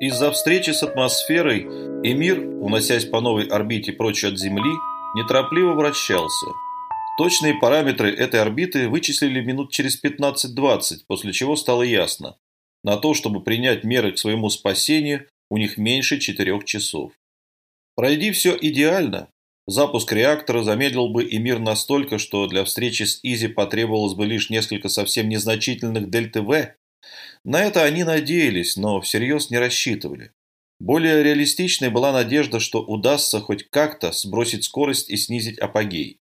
Из-за встречи с атмосферой Эмир, уносясь по новой орбите прочь от Земли, неторопливо вращался. Точные параметры этой орбиты вычислили минут через 15-20, после чего стало ясно. На то, чтобы принять меры к своему спасению, у них меньше 4 часов. Пройди все идеально, запуск реактора замедлил бы Эмир настолько, что для встречи с Изи потребовалось бы лишь несколько совсем незначительных дельты-В, на это они надеялись, но всерьез не рассчитывали. Более реалистичной была надежда, что удастся хоть как-то сбросить скорость и снизить апогей.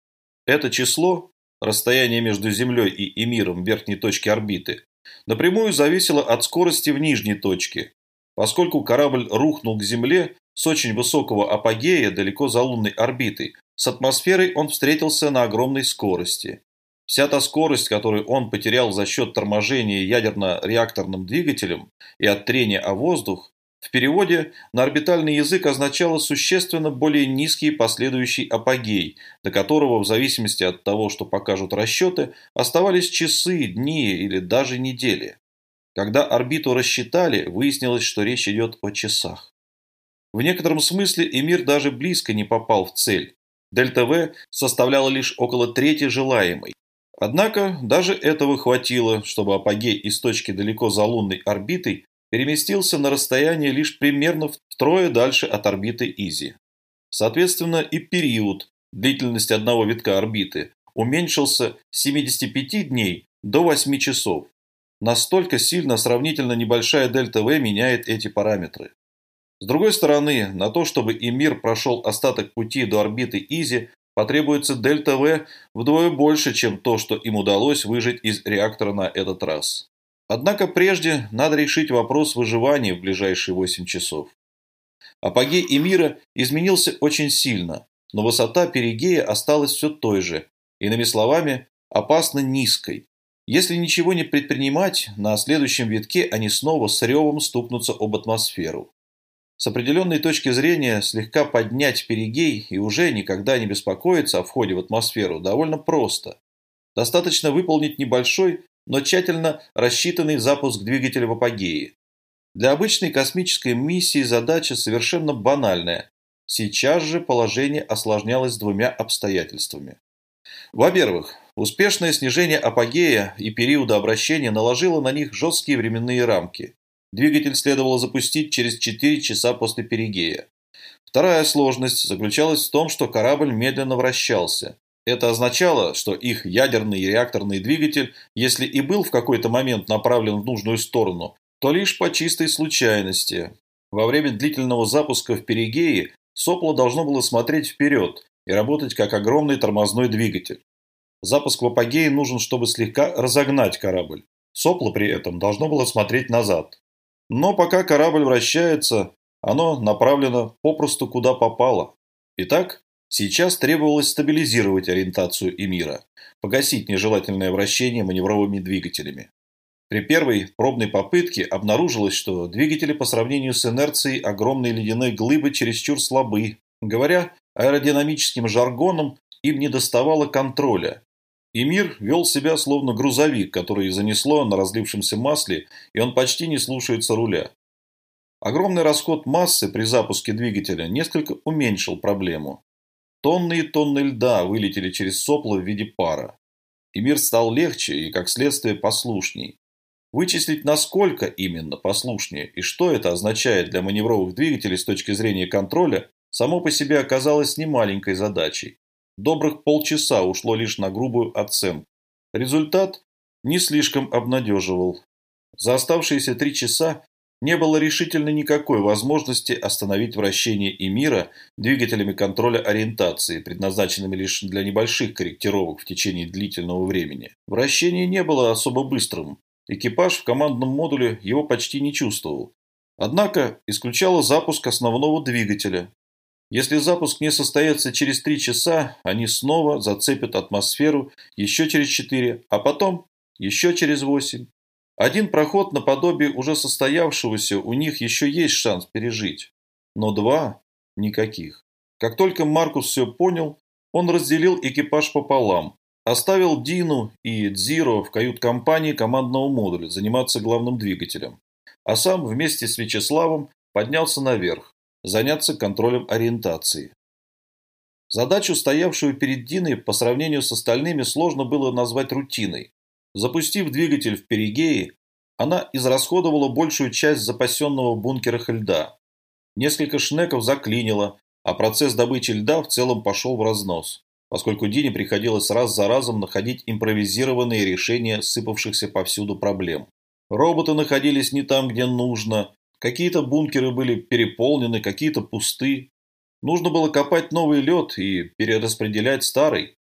Это число, расстояние между Землей и Эмиром верхней точке орбиты, напрямую зависело от скорости в нижней точке. Поскольку корабль рухнул к Земле с очень высокого апогея далеко за лунной орбитой, с атмосферой он встретился на огромной скорости. Вся та скорость, которую он потерял за счет торможения ядерно-реакторным двигателем и от трения о воздух, в переводе на орбитальный язык означало существенно более низкий последующий апогей, до которого, в зависимости от того, что покажут расчеты, оставались часы, дни или даже недели. Когда орбиту рассчитали, выяснилось, что речь идет о часах. В некотором смысле Эмир даже близко не попал в цель. Дельта В составляла лишь около трети желаемой. Однако даже этого хватило, чтобы апогей из точки далеко за лунной орбитой переместился на расстояние лишь примерно втрое дальше от орбиты Изи. Соответственно, и период, длительность одного витка орбиты, уменьшился с 75 дней до 8 часов. Настолько сильно сравнительно небольшая дельта В меняет эти параметры. С другой стороны, на то, чтобы Эмир прошел остаток пути до орбиты Изи, потребуется дельта В вдвое больше, чем то, что им удалось выжить из реактора на этот раз. Однако прежде надо решить вопрос выживания в ближайшие 8 часов. Апогей Эмира изменился очень сильно, но высота перигея осталась все той же, иными словами, опасно низкой. Если ничего не предпринимать, на следующем витке они снова с ревом стукнутся об атмосферу. С определенной точки зрения слегка поднять перигей и уже никогда не беспокоиться о входе в атмосферу довольно просто. Достаточно выполнить небольшой, но тщательно рассчитанный запуск двигателя в апогее. Для обычной космической миссии задача совершенно банальная. Сейчас же положение осложнялось двумя обстоятельствами. Во-первых, успешное снижение апогея и периода обращения наложило на них жесткие временные рамки. Двигатель следовало запустить через 4 часа после перигея. Вторая сложность заключалась в том, что корабль медленно вращался. Это означало, что их ядерный реакторный двигатель, если и был в какой-то момент направлен в нужную сторону, то лишь по чистой случайности. Во время длительного запуска в перигее сопло должно было смотреть вперед и работать как огромный тормозной двигатель. Запуск в апогее нужен, чтобы слегка разогнать корабль. Сопло при этом должно было смотреть назад. Но пока корабль вращается, оно направлено попросту куда попало. Итак, сейчас требовалось стабилизировать ориентацию Эмира, погасить нежелательное вращение маневровыми двигателями. При первой пробной попытке обнаружилось, что двигатели по сравнению с инерцией огромной ледяной глыбы чересчур слабы. Говоря аэродинамическим жаргоном, им не доставало контроля, и мир вел себя словно грузовик, который занесло на разлившемся масле, и он почти не слушается руля. Огромный расход массы при запуске двигателя несколько уменьшил проблему. Тонны и тонны льда вылетели через сопло в виде пара. И мир стал легче и, как следствие, послушней. Вычислить, насколько именно послушнее и что это означает для маневровых двигателей с точки зрения контроля, само по себе оказалось немаленькой задачей. Добрых полчаса ушло лишь на грубую оценку. Результат не слишком обнадеживал. За оставшиеся три часа не было решительно никакой возможности остановить вращение Эмира двигателями контроля ориентации, предназначенными лишь для небольших корректировок в течение длительного времени. Вращение не было особо быстрым. Экипаж в командном модуле его почти не чувствовал. Однако исключало запуск основного двигателя, если запуск не состоится через 3 часа, они снова зацепят атмосферу еще через 4, а потом еще через 8. Один проход наподобие уже состоявшегося у них еще есть шанс пережить. Но два – никаких. Как только Маркус все понял, он разделил экипаж пополам, оставил Дину и Дзиро в кают-компании командного модуля заниматься главным двигателем, а сам вместе с Вячеславом поднялся наверх, заняться контролем ориентации. Задачу, стоявшую перед Диной, по сравнению с остальными, сложно было назвать рутиной. Запустив двигатель в перигее, она израсходовала большую часть запасенного в бункерах льда. Несколько шнеков заклинило, а процесс добычи льда в целом пошел в разнос, поскольку Дине приходилось раз за разом находить импровизированные решения сыпавшихся повсюду проблем. Роботы находились не там, где нужно, какие-то бункеры были переполнены, какие-то пусты. Нужно было копать новый лед и перераспределять старый.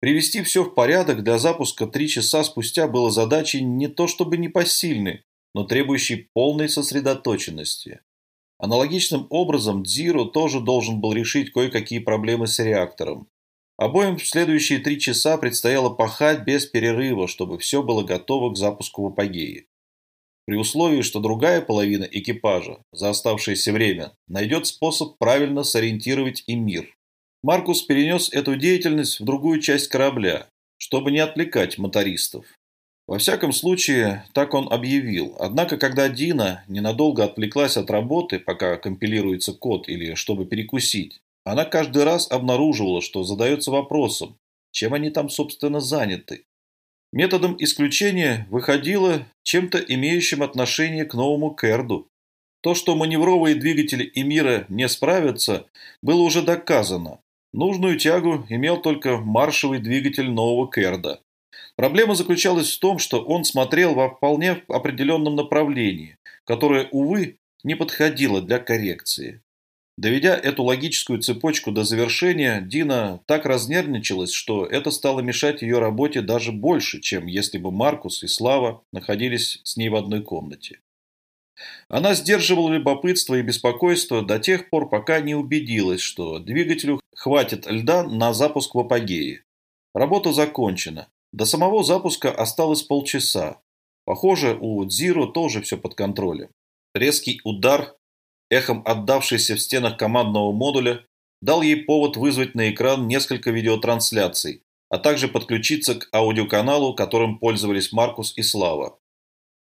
Привести все в порядок для запуска три часа спустя было задачей не то чтобы непосильной, но требующей полной сосредоточенности. Аналогичным образом Дзиро тоже должен был решить кое-какие проблемы с реактором. Обоим в следующие три часа предстояло пахать без перерыва, чтобы все было готово к запуску в апогее при условии, что другая половина экипажа за оставшееся время найдет способ правильно сориентировать и мир. Маркус перенес эту деятельность в другую часть корабля, чтобы не отвлекать мотористов. Во всяком случае, так он объявил. Однако, когда Дина ненадолго отвлеклась от работы, пока компилируется код или чтобы перекусить, она каждый раз обнаруживала, что задается вопросом, чем они там, собственно, заняты. Методом исключения выходило чем-то имеющим отношение к новому Керду. То, что маневровые двигатели Эмира не справятся, было уже доказано. Нужную тягу имел только маршевый двигатель нового Керда. Проблема заключалась в том, что он смотрел во вполне определенном направлении, которое, увы, не подходило для коррекции. Доведя эту логическую цепочку до завершения, Дина так разнервничалась, что это стало мешать ее работе даже больше, чем если бы Маркус и Слава находились с ней в одной комнате. Она сдерживала любопытство и беспокойство до тех пор, пока не убедилась, что двигателю хватит льда на запуск в апогее. Работа закончена. До самого запуска осталось полчаса. Похоже, у Дзиро тоже все под контролем. Резкий удар эхом отдавшийся в стенах командного модуля, дал ей повод вызвать на экран несколько видеотрансляций, а также подключиться к аудиоканалу, которым пользовались Маркус и Слава.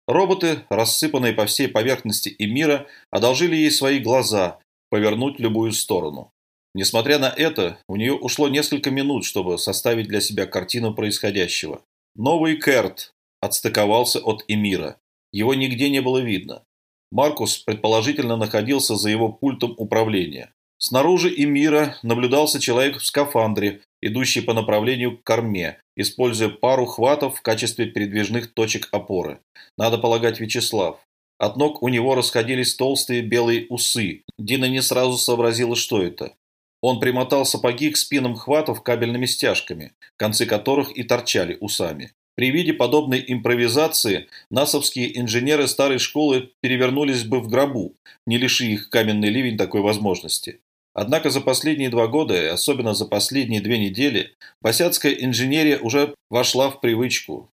Роботы, рассыпанные по всей поверхности Эмира, одолжили ей свои глаза, повернуть любую сторону. Несмотря на это, у нее ушло несколько минут, чтобы составить для себя картину происходящего. Новый Керт отстыковался от Эмира. Его нигде не было видно. Маркус предположительно находился за его пультом управления. Снаружи Эмира наблюдался человек в скафандре, идущий по направлению к корме, используя пару хватов в качестве передвижных точек опоры. Надо полагать Вячеслав. От ног у него расходились толстые белые усы. Дина не сразу сообразила, что это. Он примотал сапоги к спинам хватов кабельными стяжками, концы которых и торчали усами. При виде подобной импровизации насовские инженеры старой школы перевернулись бы в гробу, не лиши их каменный ливень такой возможности. Однако за последние два года, и особенно за последние две недели, босяцкая инженерия уже вошла в привычку.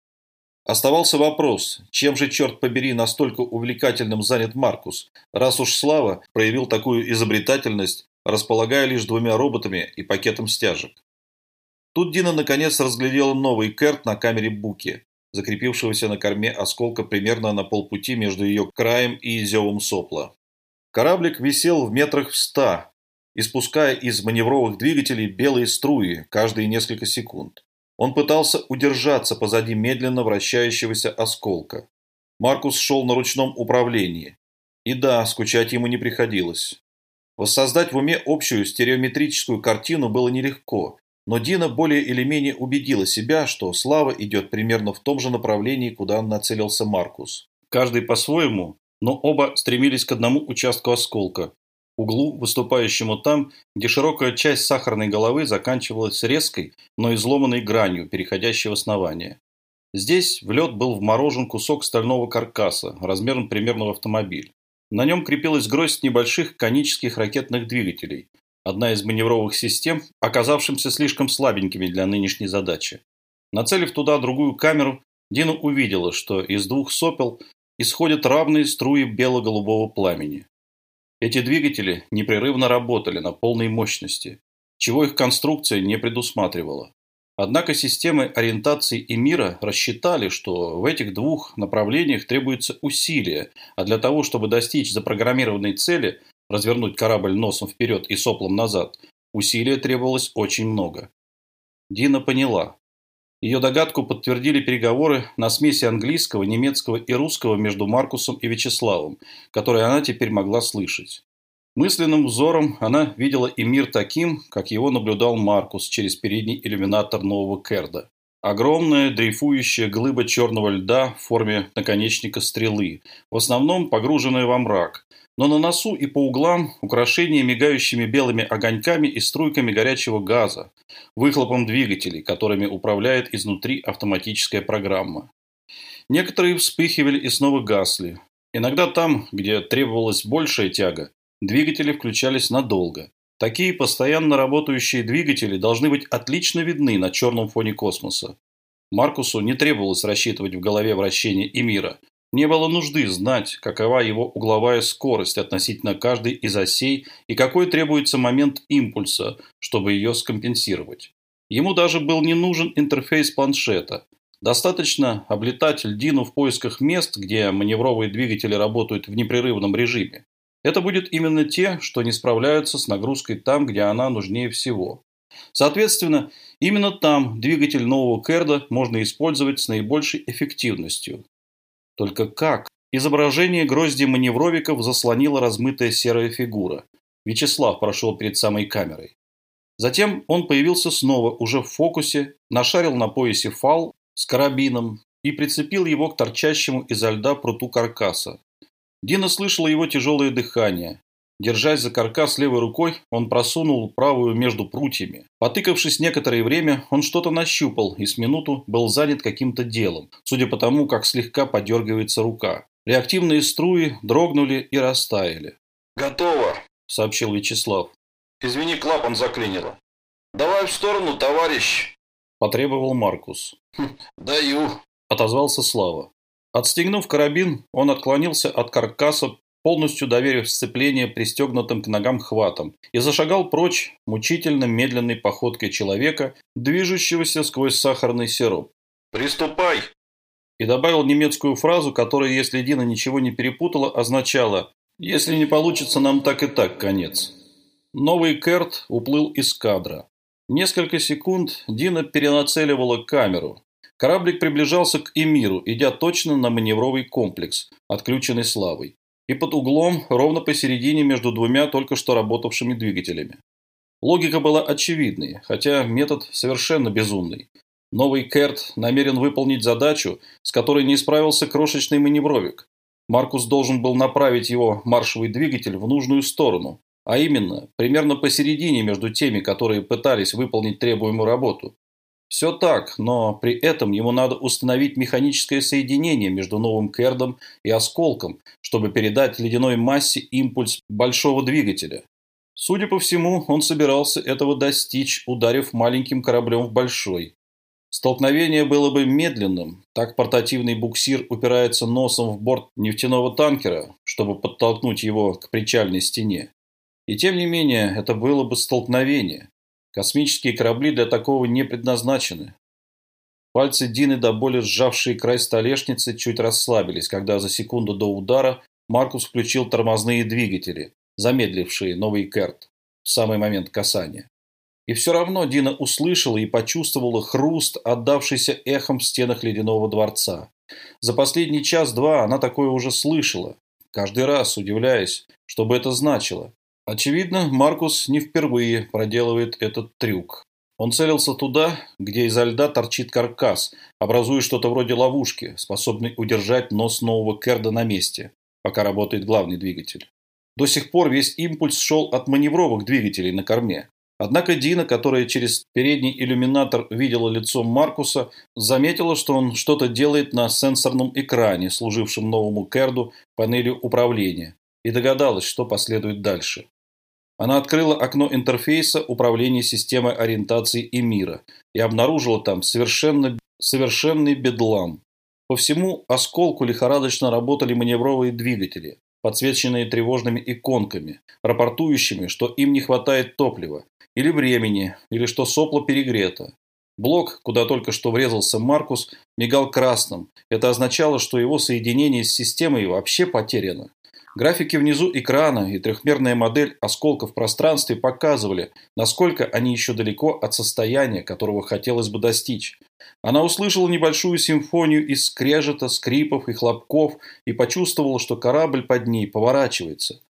Оставался вопрос, чем же, черт побери, настолько увлекательным занят Маркус, раз уж Слава проявил такую изобретательность, располагая лишь двумя роботами и пакетом стяжек. Тут Дина наконец разглядела новый керт на камере Буки, закрепившегося на корме осколка примерно на полпути между ее краем и зевом сопла. Кораблик висел в метрах в ста, испуская из маневровых двигателей белые струи каждые несколько секунд. Он пытался удержаться позади медленно вращающегося осколка. Маркус шел на ручном управлении. И да, скучать ему не приходилось. Воссоздать в уме общую стереометрическую картину было нелегко, но Дина более или менее убедила себя, что Слава идет примерно в том же направлении, куда нацелился Маркус. Каждый по-своему, но оба стремились к одному участку осколка, углу, выступающему там, где широкая часть сахарной головы заканчивалась резкой, но изломанной гранью, переходящей в основание. Здесь в лед был вморожен кусок стального каркаса, размером примерно в автомобиль. На нем крепилась гроздь небольших конических ракетных двигателей, одна из маневровых систем, оказавшимся слишком слабенькими для нынешней задачи. Нацелив туда другую камеру, Дина увидела, что из двух сопел исходят равные струи бело-голубого пламени. Эти двигатели непрерывно работали на полной мощности, чего их конструкция не предусматривала. Однако системы ориентации и мира рассчитали, что в этих двух направлениях требуется усилие, а для того, чтобы достичь запрограммированной цели, развернуть корабль носом вперед и соплом назад, усилия требовалось очень много. Дина поняла. Ее догадку подтвердили переговоры на смеси английского, немецкого и русского между Маркусом и Вячеславом, которые она теперь могла слышать. Мысленным взором она видела и мир таким, как его наблюдал Маркус через передний иллюминатор нового Керда. Огромная дрейфующая глыба черного льда в форме наконечника стрелы, в основном погруженная во мрак, но на носу и по углам украшения мигающими белыми огоньками и струйками горячего газа, выхлопом двигателей, которыми управляет изнутри автоматическая программа. Некоторые вспыхивали и снова гасли. Иногда там, где требовалась большая тяга, Двигатели включались надолго. Такие постоянно работающие двигатели должны быть отлично видны на черном фоне космоса. Маркусу не требовалось рассчитывать в голове вращение Эмира. Не было нужды знать, какова его угловая скорость относительно каждой из осей и какой требуется момент импульса, чтобы ее скомпенсировать. Ему даже был не нужен интерфейс планшета. Достаточно облетать льдину в поисках мест, где маневровые двигатели работают в непрерывном режиме. Это будет именно те, что не справляются с нагрузкой там, где она нужнее всего. Соответственно, именно там двигатель нового Керда можно использовать с наибольшей эффективностью. Только как? Изображение грозди маневровиков заслонила размытая серая фигура. Вячеслав прошел перед самой камерой. Затем он появился снова, уже в фокусе, нашарил на поясе фал с карабином и прицепил его к торчащему изо льда пруту каркаса. Дина слышала его тяжелое дыхание. Держась за каркас левой рукой, он просунул правую между прутьями. Потыкавшись некоторое время, он что-то нащупал и с минуту был занят каким-то делом, судя по тому, как слегка подергивается рука. Реактивные струи дрогнули и растаяли. «Готово», — сообщил Вячеслав. «Извини, клапан заклинило». «Давай в сторону, товарищ», — потребовал Маркус. «Хм, «Даю», — отозвался Слава. Отстегнув карабин, он отклонился от каркаса, полностью доверив сцепление пристегнутым к ногам хватом, и зашагал прочь мучительно медленной походкой человека, движущегося сквозь сахарный сироп. «Приступай!» И добавил немецкую фразу, которая, если Дина ничего не перепутала, означала «Если не получится, нам так и так конец». Новый Керт уплыл из кадра. Несколько секунд Дина перенацеливала камеру, Кораблик приближался к Эмиру, идя точно на маневровый комплекс, отключенный славой, и под углом ровно посередине между двумя только что работавшими двигателями. Логика была очевидной, хотя метод совершенно безумный. Новый Керт намерен выполнить задачу, с которой не справился крошечный маневровик. Маркус должен был направить его маршевый двигатель в нужную сторону, а именно, примерно посередине между теми, которые пытались выполнить требуемую работу. Все так, но при этом ему надо установить механическое соединение между новым кердом и осколком, чтобы передать ледяной массе импульс большого двигателя. Судя по всему, он собирался этого достичь, ударив маленьким кораблем в большой. Столкновение было бы медленным, так портативный буксир упирается носом в борт нефтяного танкера, чтобы подтолкнуть его к причальной стене. И тем не менее, это было бы столкновение. Космические корабли для такого не предназначены. Пальцы Дины, до боли сжавшие край столешницы, чуть расслабились, когда за секунду до удара Маркус включил тормозные двигатели, замедлившие новый Керт в самый момент касания. И все равно Дина услышала и почувствовала хруст, отдавшийся эхом в стенах ледяного дворца. За последний час-два она такое уже слышала, каждый раз удивляясь, что бы это значило. Очевидно, Маркус не впервые проделывает этот трюк. Он целился туда, где изо льда торчит каркас, образуя что-то вроде ловушки, способной удержать нос нового Керда на месте, пока работает главный двигатель. До сих пор весь импульс шел от маневровых двигателей на корме. Однако Дина, которая через передний иллюминатор видела лицо Маркуса, заметила, что он что-то делает на сенсорном экране, служившем новому Керду панелью управления, и догадалась, что последует дальше. Она открыла окно интерфейса управления системой ориентации и мира и обнаружила там совершенно, совершенный бедлам. По всему осколку лихорадочно работали маневровые двигатели, подсвеченные тревожными иконками, рапортующими, что им не хватает топлива, или времени, или что сопло перегрето. Блок, куда только что врезался Маркус, мигал красным. Это означало, что его соединение с системой вообще потеряно. Графики внизу экрана и трехмерная модель осколка в пространстве показывали, насколько они еще далеко от состояния, которого хотелось бы достичь. Она услышала небольшую симфонию из скрежета, скрипов и хлопков и почувствовала, что корабль под ней поворачивается.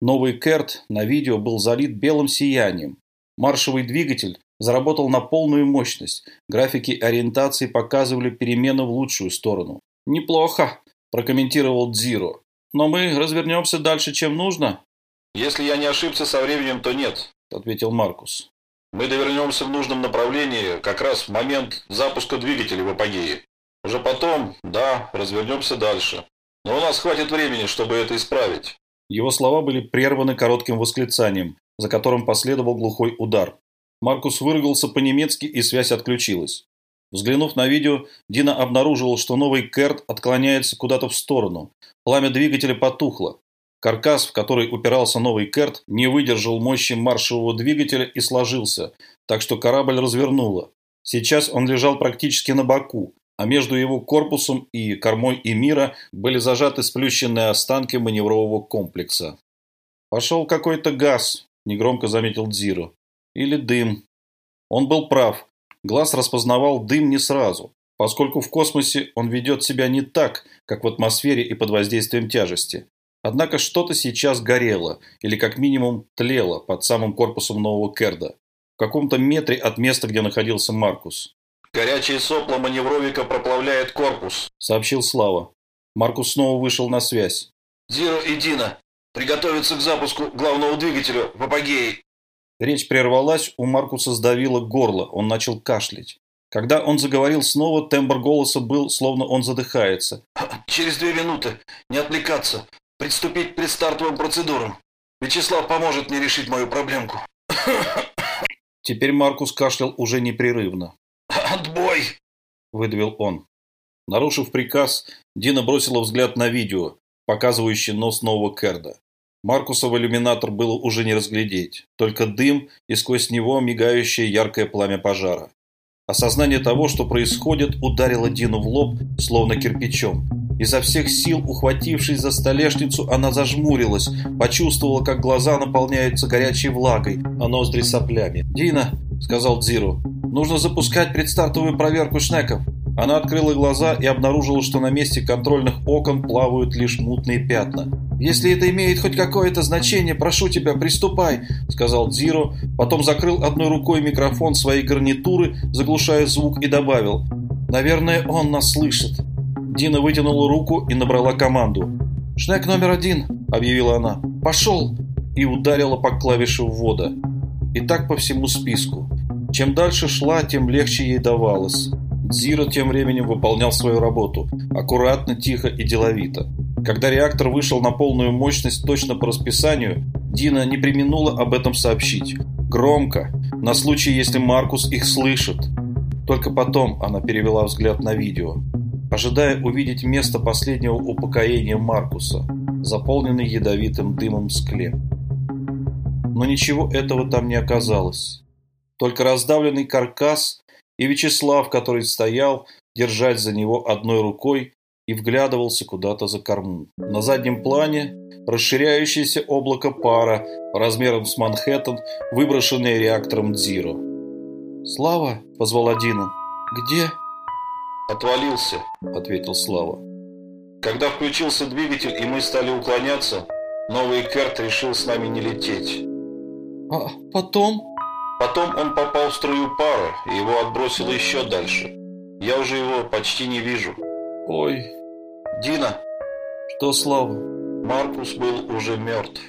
Новый Керт на видео был залит белым сиянием. Маршевый двигатель заработал на полную мощность. Графики ориентации показывали перемены в лучшую сторону. «Неплохо», – прокомментировал Дзиро. «Но мы развернемся дальше, чем нужно?» «Если я не ошибся со временем, то нет», – ответил Маркус. «Мы довернемся в нужном направлении как раз в момент запуска двигателя в апогее. Уже потом, да, развернемся дальше. Но у нас хватит времени, чтобы это исправить». Его слова были прерваны коротким восклицанием, за которым последовал глухой удар. Маркус выругался по-немецки, и связь отключилась. Взглянув на видео, Дина обнаружил, что новый Керт отклоняется куда-то в сторону. Пламя двигателя потухло. Каркас, в который упирался новый Керт, не выдержал мощи маршевого двигателя и сложился, так что корабль развернуло. Сейчас он лежал практически на боку, а между его корпусом и кормой Эмира были зажаты сплющенные останки маневрового комплекса. «Пошел какой-то газ», – негромко заметил Дзиро. Или дым. Он был прав. Глаз распознавал дым не сразу, поскольку в космосе он ведет себя не так, как в атмосфере и под воздействием тяжести. Однако что-то сейчас горело, или как минимум тлело под самым корпусом нового Керда, в каком-то метре от места, где находился Маркус. «Горячее сопло маневровика проплавляет корпус», — сообщил Слава. Маркус снова вышел на связь. «Зиро и Дина, приготовиться к запуску главного двигателя в апогее Речь прервалась, у Маркуса сдавило горло, он начал кашлять. Когда он заговорил снова, тембр голоса был, словно он задыхается. «Через две минуты. Не отвлекаться. Приступить к предстартовым процедурам. Вячеслав поможет мне решить мою проблемку». Теперь Маркус кашлял уже непрерывно. «Отбой!» – выдавил он. Нарушив приказ, Дина бросила взгляд на видео, показывающее нос нового Керда. Маркуса в иллюминатор было уже не разглядеть, только дым и сквозь него мигающее яркое пламя пожара. Осознание того, что происходит, ударило Дину в лоб, словно кирпичом. Изо всех сил, ухватившись за столешницу, она зажмурилась, почувствовала, как глаза наполняются горячей влагой, а ноздри соплями. «Дина», — сказал Дзиру, — «нужно запускать предстартовую проверку шнеков». Она открыла глаза и обнаружила, что на месте контрольных окон плавают лишь мутные пятна. «Если это имеет хоть какое-то значение, прошу тебя, приступай», — сказал Дзиро, потом закрыл одной рукой микрофон своей гарнитуры, заглушая звук, и добавил «Наверное, он нас слышит». Дина вытянула руку и набрала команду. «Шнек номер один», — объявила она. «Пошел!» и ударила по клавише ввода. И так по всему списку. Чем дальше шла, тем легче ей давалось. Дзиро тем временем выполнял свою работу. Аккуратно, тихо и деловито. Когда реактор вышел на полную мощность точно по расписанию, Дина не применула об этом сообщить. Громко, на случай, если Маркус их слышит. Только потом она перевела взгляд на видео, ожидая увидеть место последнего упокоения Маркуса, заполненный ядовитым дымом склеп. Но ничего этого там не оказалось. Только раздавленный каркас и Вячеслав, который стоял, держать за него одной рукой и вглядывался куда-то за корму. На заднем плане расширяющееся облако пара размером с Манхэттен, выброшенное реактором Дзиро. «Слава!» – позвала Дина. «Где?» «Отвалился», – ответил Слава. «Когда включился двигатель и мы стали уклоняться, новый Керт решил с нами не лететь». «А потом?» Потом он попал в струю пара, и его отбросило еще дальше. Я уже его почти не вижу. Ой. Дина. Что, Слава? Маркус был уже мертв.